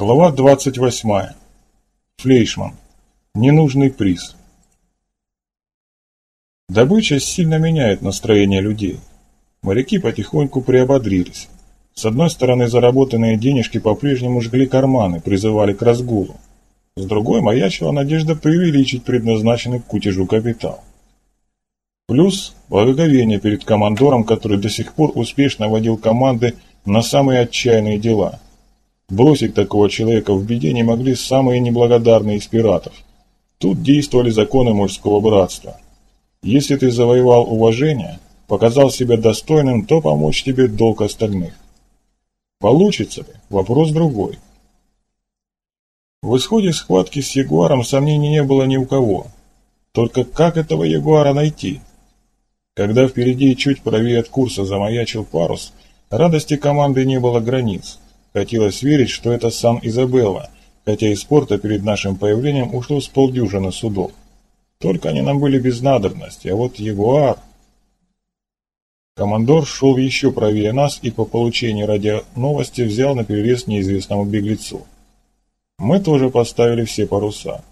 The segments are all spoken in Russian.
Глава 28. Флейшман. Ненужный приз. Добыча сильно меняет настроение людей. Моряки потихоньку приободрились. С одной стороны, заработанные денежки по-прежнему жгли карманы, призывали к разгулу. С другой маячила надежда преувеличить предназначенный к кутежу капитал. Плюс благоговение перед командором, который до сих пор успешно водил команды на самые отчаянные дела – Бросить такого человека в беде не могли самые неблагодарные из пиратов. Тут действовали законы мужского братства. Если ты завоевал уважение, показал себя достойным, то помочь тебе долг остальных. Получится ли? Вопрос другой. В исходе схватки с Ягуаром сомнений не было ни у кого. Только как этого Ягуара найти? Когда впереди чуть правее от курса замаячил парус, радости команды не было границ. Хотелось верить, что это сам Изабелла, хотя из порта перед нашим появлением ушло с полдюжины судов. Только они нам были без надобности, а вот Ягуар... Командор шел еще правее нас и по получении радионовости взял на перерез неизвестному беглецу. Мы тоже поставили все паруса.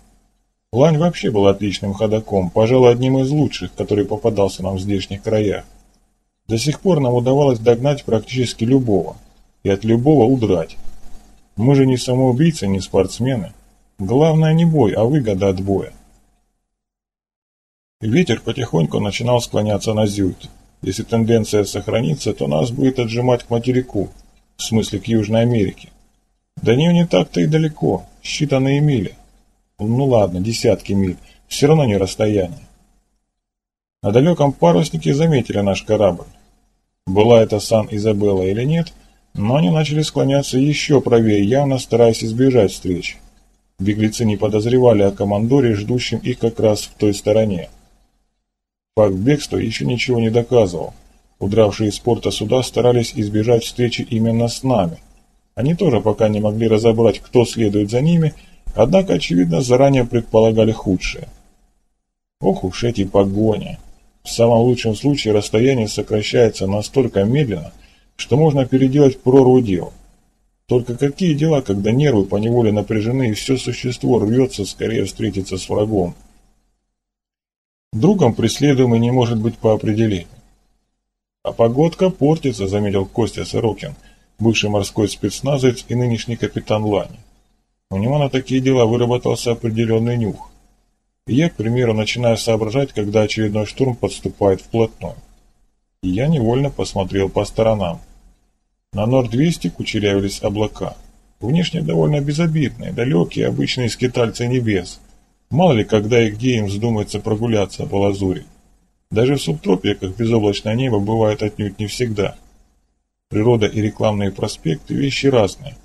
Лань вообще был отличным ходаком, пожалуй, одним из лучших, который попадался нам в здешних краях. До сих пор нам удавалось догнать практически любого – и от любого удрать. Мы же не самоубийцы, не спортсмены. Главное не бой, а выгода от боя. Ветер потихоньку начинал склоняться на зюит. Если тенденция сохранится, то нас будет отжимать к материку, в смысле к Южной Америке. До нее не так-то и далеко, считанные мили. Ну ладно, десятки миль, все равно не расстояние. На далеком паруснике заметили наш корабль. Была это Сан-Изабелла или нет – но они начали склоняться еще правее, явно стараясь избежать встреч. Беглецы не подозревали о командоре, ждущем их как раз в той стороне. Факт бегства еще ничего не доказывал. Удравшие из порта суда старались избежать встречи именно с нами. Они тоже пока не могли разобрать, кто следует за ними, однако, очевидно, заранее предполагали худшее. Ох уж эти погони! В самом лучшем случае расстояние сокращается настолько медленно, что можно переделать прорву дел. Только какие дела, когда нервы поневоле напряжены и все существо рвется скорее встретиться с врагом? Другом преследуемый не может быть по определению. А погодка портится, заметил Костя Сорокин, бывший морской спецназовец и нынешний капитан Лани. У него на такие дела выработался определенный нюх. И я, к примеру, начинаю соображать, когда очередной штурм подступает вплотную. И я невольно посмотрел по сторонам. На Норд-200 кучерявились облака. Внешне довольно безобидные, далекие, обычные скитальцы небес. Мало ли, когда и где им вздумается прогуляться по лазури. Даже в субтропиках безоблачное небо бывает отнюдь не всегда. Природа и рекламные проспекты – вещи разные.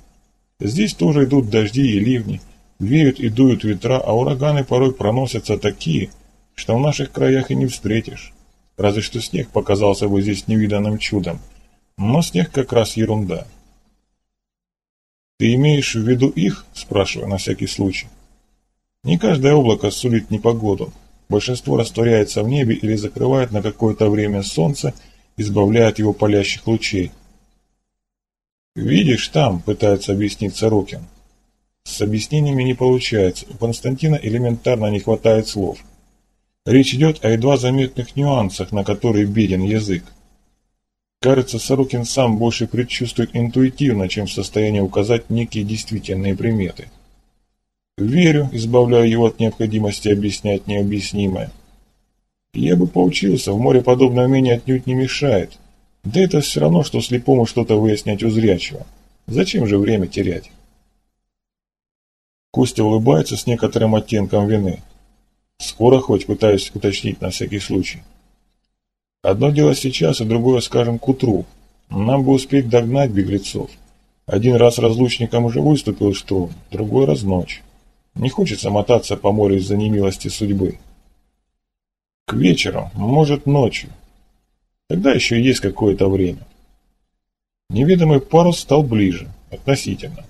Здесь тоже идут дожди и ливни, веют и дуют ветра, а ураганы порой проносятся такие, что в наших краях и не встретишь. Разве что снег показался бы здесь невиданным чудом – но снег как раз ерунда. «Ты имеешь в виду их?» – спрашиваю на всякий случай. Не каждое облако сулит непогоду. Большинство растворяется в небе или закрывает на какое-то время солнце, избавляя от его палящих лучей. «Видишь, там», – пытается объяснить Сорокин. С объяснениями не получается, у Константина элементарно не хватает слов. Речь идет о едва заметных нюансах, на которые беден язык. Кажется, Сорокин сам больше предчувствует интуитивно, чем в состоянии указать некие действительные приметы. Верю, избавляя его от необходимости объяснять необъяснимое. Я бы поучился, в море подобное умение отнюдь не мешает. Да это все равно, что слепому что-то выяснять у зрячего. Зачем же время терять? Костя улыбается с некоторым оттенком вины. Скоро хоть пытаюсь уточнить на всякий случай. Одно дело сейчас, а другое, скажем, к утру. Нам бы успеть догнать беглецов. Один раз разлучником уже выступил что, другой раз ночь. Не хочется мотаться по морю из-за немилости судьбы. К вечеру, может ночью. Тогда еще есть какое-то время. Неведомый парус стал ближе, относительно.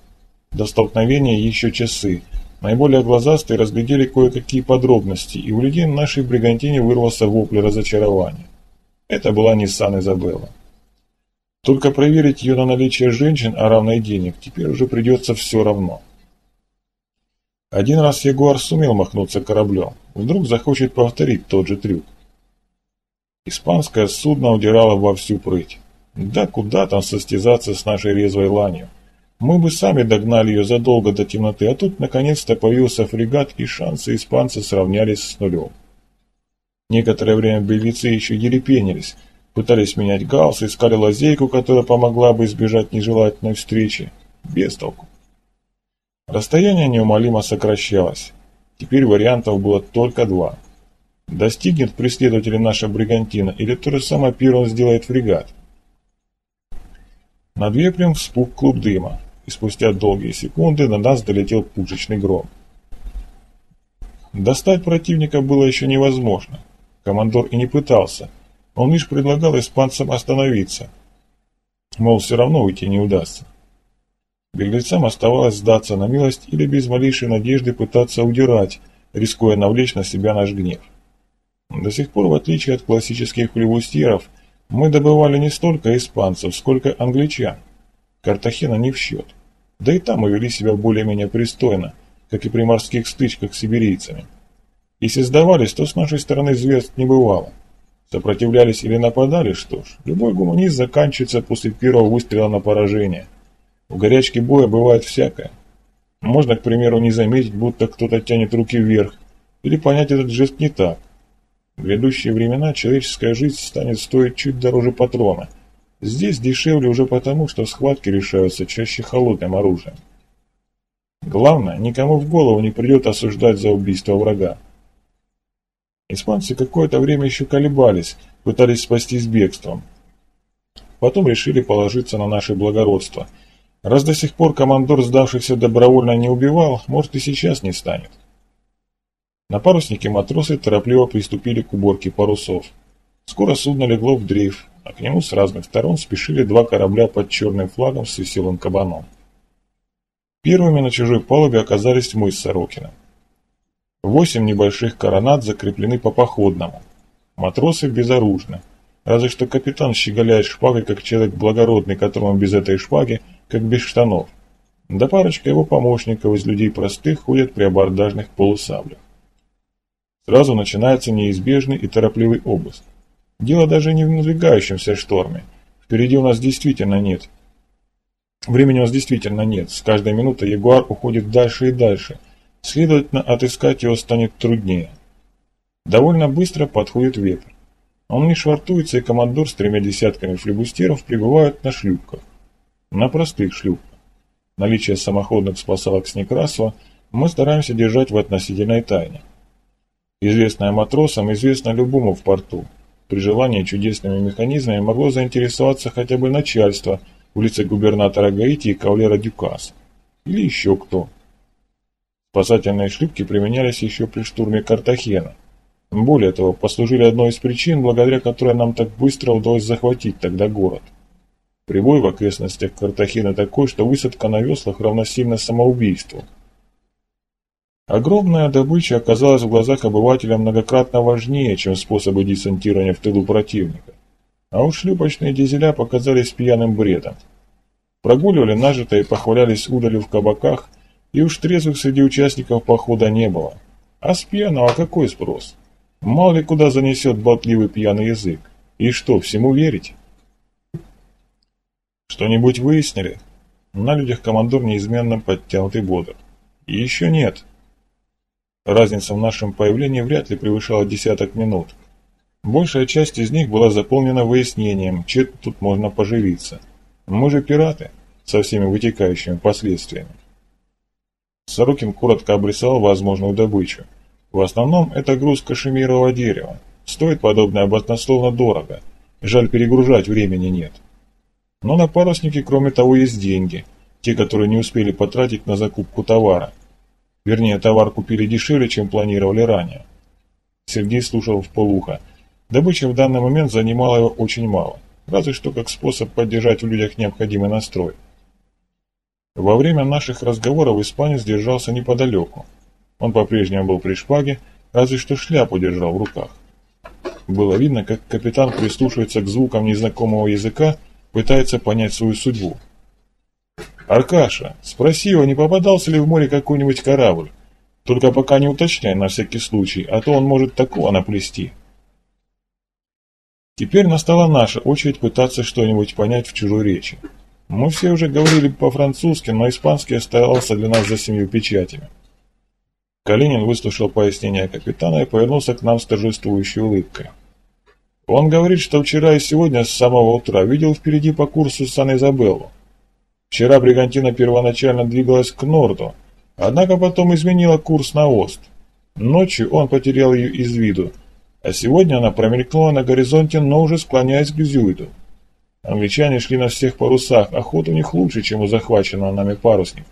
До столкновения еще часы. Наиболее глазастые разглядели кое-какие подробности, и у людей нашей бригантине вырвался вопль разочарования. Это была Ниссан Изабелла. Только проверить ее на наличие женщин, а равной денег, теперь уже придется все равно. Один раз Ягуар сумел махнуться кораблем, вдруг захочет повторить тот же трюк. Испанское судно удирало во всю прыть. Да куда там состязаться с нашей резвой ланью? Мы бы сами догнали ее задолго до темноты, а тут наконец-то появился фрегат, и шансы испанца сравнялись с нулем. Некоторое время беглецы еще ерепенились, пытались менять галс, искали лазейку, которая помогла бы избежать нежелательной встречи. Без толку. Расстояние неумолимо сокращалось. Теперь вариантов было только два. Достигнет преследователя наша бригантина, или то же самое первым сделает фрегат. Над вепрем вспух клуб дыма, и спустя долгие секунды на нас долетел пушечный гром. Достать противника было еще невозможно. Командор и не пытался. Он лишь предлагал испанцам остановиться. Мол, все равно уйти не удастся. Беглецам оставалось сдаться на милость или без малейшей надежды пытаться удирать, рискуя навлечь на себя наш гнев. До сих пор, в отличие от классических флевустьеров, мы добывали не столько испанцев, сколько англичан. Картахена не в счет. Да и там мы вели себя более-менее пристойно, как и при морских стычках с сибирийцами. Если сдавались, то с нашей стороны зверств не бывало. Сопротивлялись или нападали, что ж, любой гуманист заканчивается после первого выстрела на поражение. В горячке боя бывает всякое. Можно, к примеру, не заметить, будто кто-то тянет руки вверх, или понять этот жест не так. В грядущие времена человеческая жизнь станет стоить чуть дороже патрона. Здесь дешевле уже потому, что схватки решаются чаще холодным оружием. Главное, никому в голову не придет осуждать за убийство врага. Испанцы какое-то время еще колебались, пытались спастись бегством. Потом решили положиться на наше благородство. Раз до сих пор командор сдавшихся добровольно не убивал, может и сейчас не станет. На паруснике матросы торопливо приступили к уборке парусов. Скоро судно легло в дрейф, а к нему с разных сторон спешили два корабля под черным флагом с веселым кабаном. Первыми на чужой палубе оказались мы с Сорокиным. Восемь небольших коронат закреплены по походному. Матросы безоружны. Разве что капитан щеголяет шпагой, как человек благородный, которому без этой шпаги, как без штанов. Да парочка его помощников из людей простых ходят при абордажных полусаблях. Сразу начинается неизбежный и торопливый обыск. Дело даже не в надвигающемся шторме. Впереди у нас действительно нет. Времени у нас действительно нет. С каждой минутой Ягуар уходит дальше и дальше – Следовательно, отыскать его станет труднее. Довольно быстро подходит ветер. Он не швартуется, и командор с тремя десятками флебустеров прибывают на шлюпках. На простых шлюпках. Наличие самоходных спасалок с Некрасова мы стараемся держать в относительной тайне. Известное матросам известно любому в порту. При желании чудесными механизмами могло заинтересоваться хотя бы начальство в лице губернатора Гаити и кавалера Дюкас. Или еще кто. Спасательные шлюпки применялись еще при штурме Картахена. Более того, послужили одной из причин, благодаря которой нам так быстро удалось захватить тогда город. Прибой в окрестностях Картахена такой, что высадка на веслах равносильна самоубийству. Огромная добыча оказалась в глазах обывателя многократно важнее, чем способы десантирования в тылу противника. А уж шлюпочные дизеля показались пьяным бредом. Прогуливали нажитое и похвалялись удалью в кабаках – и уж трезвых среди участников похода не было. А с пьяного какой спрос? Мало ли куда занесет болтливый пьяный язык. И что, всему верить? Что-нибудь выяснили? На людях командор неизменно подтянут и бодр. И еще нет. Разница в нашем появлении вряд ли превышала десяток минут. Большая часть из них была заполнена выяснением, чем тут можно поживиться. Мы же пираты, со всеми вытекающими последствиями. Сорокин коротко обрисовал возможную добычу. В основном это груз кашемирового дерева. Стоит подобное баснословно дорого. Жаль, перегружать времени нет. Но на паруснике, кроме того, есть деньги. Те, которые не успели потратить на закупку товара. Вернее, товар купили дешевле, чем планировали ранее. Сергей слушал в полухо. Добыча в данный момент занимала его очень мало. Разве что как способ поддержать в людях необходимый настрой. Во время наших разговоров испанец держался неподалеку. Он по-прежнему был при шпаге, разве что шляпу держал в руках. Было видно, как капитан прислушивается к звукам незнакомого языка пытается понять свою судьбу. «Аркаша, спроси его, не попадался ли в море какой-нибудь корабль. Только пока не уточняй на всякий случай, а то он может такого наплести». Теперь настала наша очередь пытаться что-нибудь понять в чужой речи. Мы все уже говорили по-французски, но испанский оставался для нас за семью печатями. Калинин выслушал пояснение капитана и повернулся к нам с торжествующей улыбкой. Он говорит, что вчера и сегодня с самого утра видел впереди по курсу Сан-Изабеллу. Вчера Бригантина первоначально двигалась к норду, однако потом изменила курс на ост. Ночью он потерял ее из виду, а сегодня она промелькнула на горизонте, но уже склоняясь к Зюиду. Англичане шли на всех парусах, охота у них лучше, чем у захваченного нами парусника.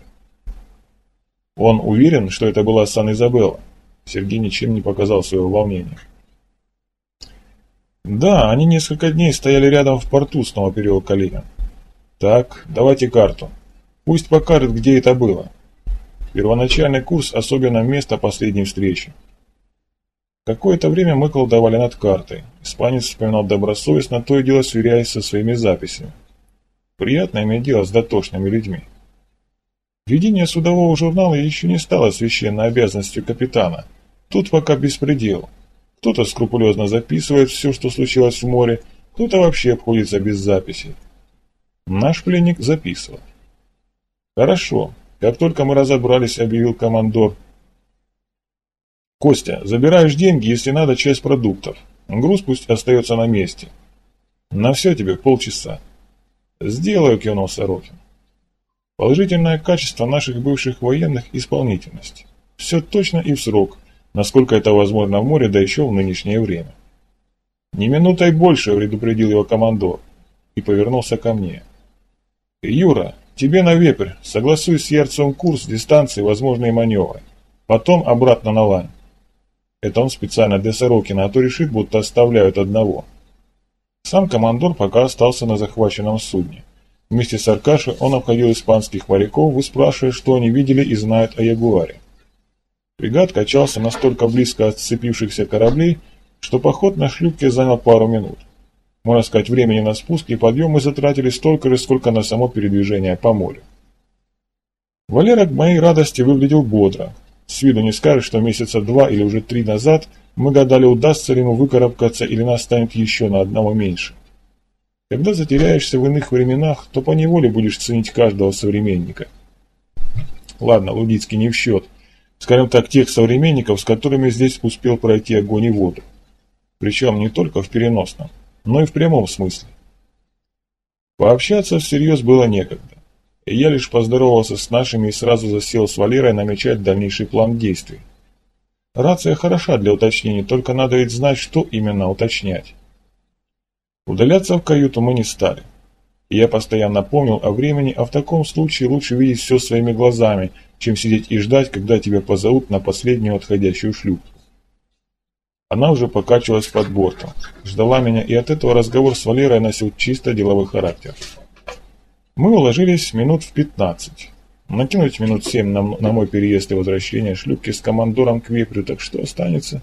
Он уверен, что это была Сан-Изабелла. Сергей ничем не показал своего волнения. Да, они несколько дней стояли рядом в порту, снова перевел Калинин. Так, давайте карту. Пусть покажет, где это было. Первоначальный курс, особенно место последней встречи. Какое-то время мы колдовали над картой. Испанец вспоминал добросовестно, то и дело сверяясь со своими записями. Приятно иметь дело с дотошными людьми. Ведение судового журнала еще не стало священной обязанностью капитана. Тут пока беспредел. Кто-то скрупулезно записывает все, что случилось в море, кто-то вообще обходится без записей. Наш пленник записывал. «Хорошо. Как только мы разобрались, — объявил командор, — Костя, забираешь деньги, если надо, часть продуктов. Груз пусть остается на месте. На все тебе полчаса. Сделаю, кивнул Сорокин. Положительное качество наших бывших военных – исполнительность. Все точно и в срок, насколько это возможно в море, да еще в нынешнее время. «Не минутой больше», – предупредил его командор, и повернулся ко мне. «Юра, тебе на вепрь, согласуй с Ярцевым курс, дистанции, возможные маневры. Потом обратно на лань». Это он специально для Сорокина, а то решит, будто оставляют одного. Сам командор пока остался на захваченном судне. Вместе с Аркашей он обходил испанских моряков, выспрашивая, что они видели и знают о Ягуаре. Фрегат качался настолько близко от сцепившихся кораблей, что поход на шлюпке занял пару минут. Можно сказать, времени на спуск и подъем мы затратили столько же, сколько на само передвижение по морю. Валера к моей радости выглядел бодро. С виду не скажешь, что месяца два или уже три назад мы гадали, удастся ли ему выкарабкаться или нас станет еще на одного меньше. Когда затеряешься в иных временах, то поневоле будешь ценить каждого современника. Ладно, Лудицкий не в счет. Скажем так, тех современников, с которыми здесь успел пройти огонь и воду. Причем не только в переносном, но и в прямом смысле. Пообщаться всерьез было некогда. Я лишь поздоровался с нашими и сразу засел с Валерой намечать дальнейший план действий. Рация хороша для уточнений, только надо ведь знать, что именно уточнять. Удаляться в каюту мы не стали. я постоянно помнил о времени, а в таком случае лучше видеть все своими глазами, чем сидеть и ждать, когда тебя позовут на последнюю отходящую шлюпку. Она уже покачивалась под бортом, ждала меня, и от этого разговор с Валерой носил чисто деловой характер. Мы уложились минут в пятнадцать. Накинуть минут семь на, на мой переезд и возвращение шлюпки с командором к вепрю, так что останется?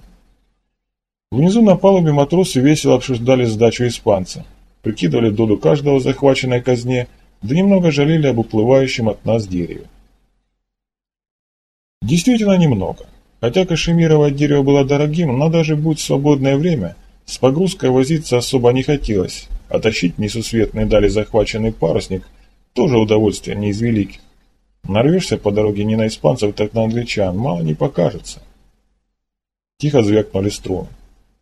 Внизу на палубе матросы весело обсуждали сдачу испанца, прикидывали долю каждого захваченной казне, да немного жалели об уплывающем от нас дереве. Действительно немного. Хотя кашемировое дерево было дорогим, но даже будь свободное время, с погрузкой возиться особо не хотелось, а тащить несусветные дали захваченный парусник тоже удовольствие не из великих. Нарвешься по дороге не на испанцев, так на англичан, мало не покажется. Тихо звякнули струны.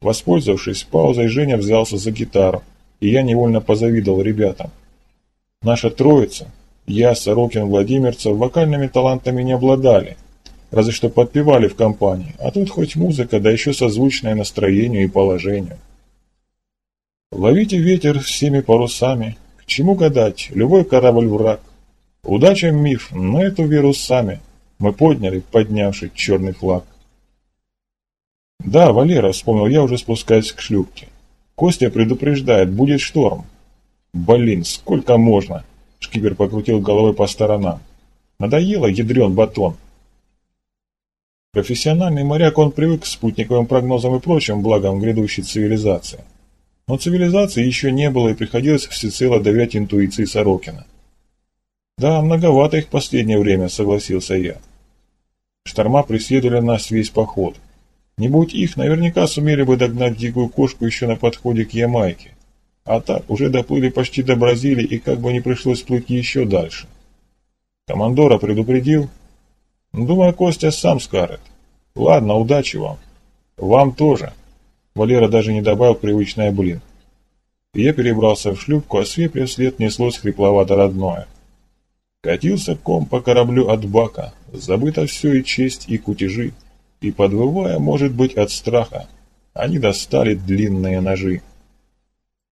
Воспользовавшись паузой, Женя взялся за гитару, и я невольно позавидовал ребятам. Наша троица, я, Сорокин, Владимирцев, вокальными талантами не обладали, разве что подпевали в компании, а тут хоть музыка, да еще созвучное настроению и положению. Ловите ветер всеми парусами, чему гадать, любой корабль враг. Удача миф, но эту веру сами мы подняли, поднявший черный флаг. «Да, Валера», — вспомнил я, уже спускаясь к шлюпке. «Костя предупреждает, будет шторм». «Блин, сколько можно?» — шкипер покрутил головой по сторонам. «Надоело, ядрен батон». Профессиональный моряк, он привык к спутниковым прогнозам и прочим благам грядущей цивилизации. Но цивилизации еще не было и приходилось всецело доверять интуиции Сорокина. «Да, многовато их последнее время», — согласился я. Шторма преследовали нас весь поход. Не будь их, наверняка сумели бы догнать дикую кошку еще на подходе к Ямайке. А так, уже доплыли почти до Бразилии и как бы не пришлось плыть еще дальше. Командора предупредил? Думаю, Костя сам скажет. Ладно, удачи вам. Вам тоже. Валера даже не добавил привычное блин. Я перебрался в шлюпку, а с вепря вслед неслось хрипловато родное. Катился ком по кораблю от бака, забыто все и честь, и кутежи, и, подвывая, может быть, от страха, они достали длинные ножи.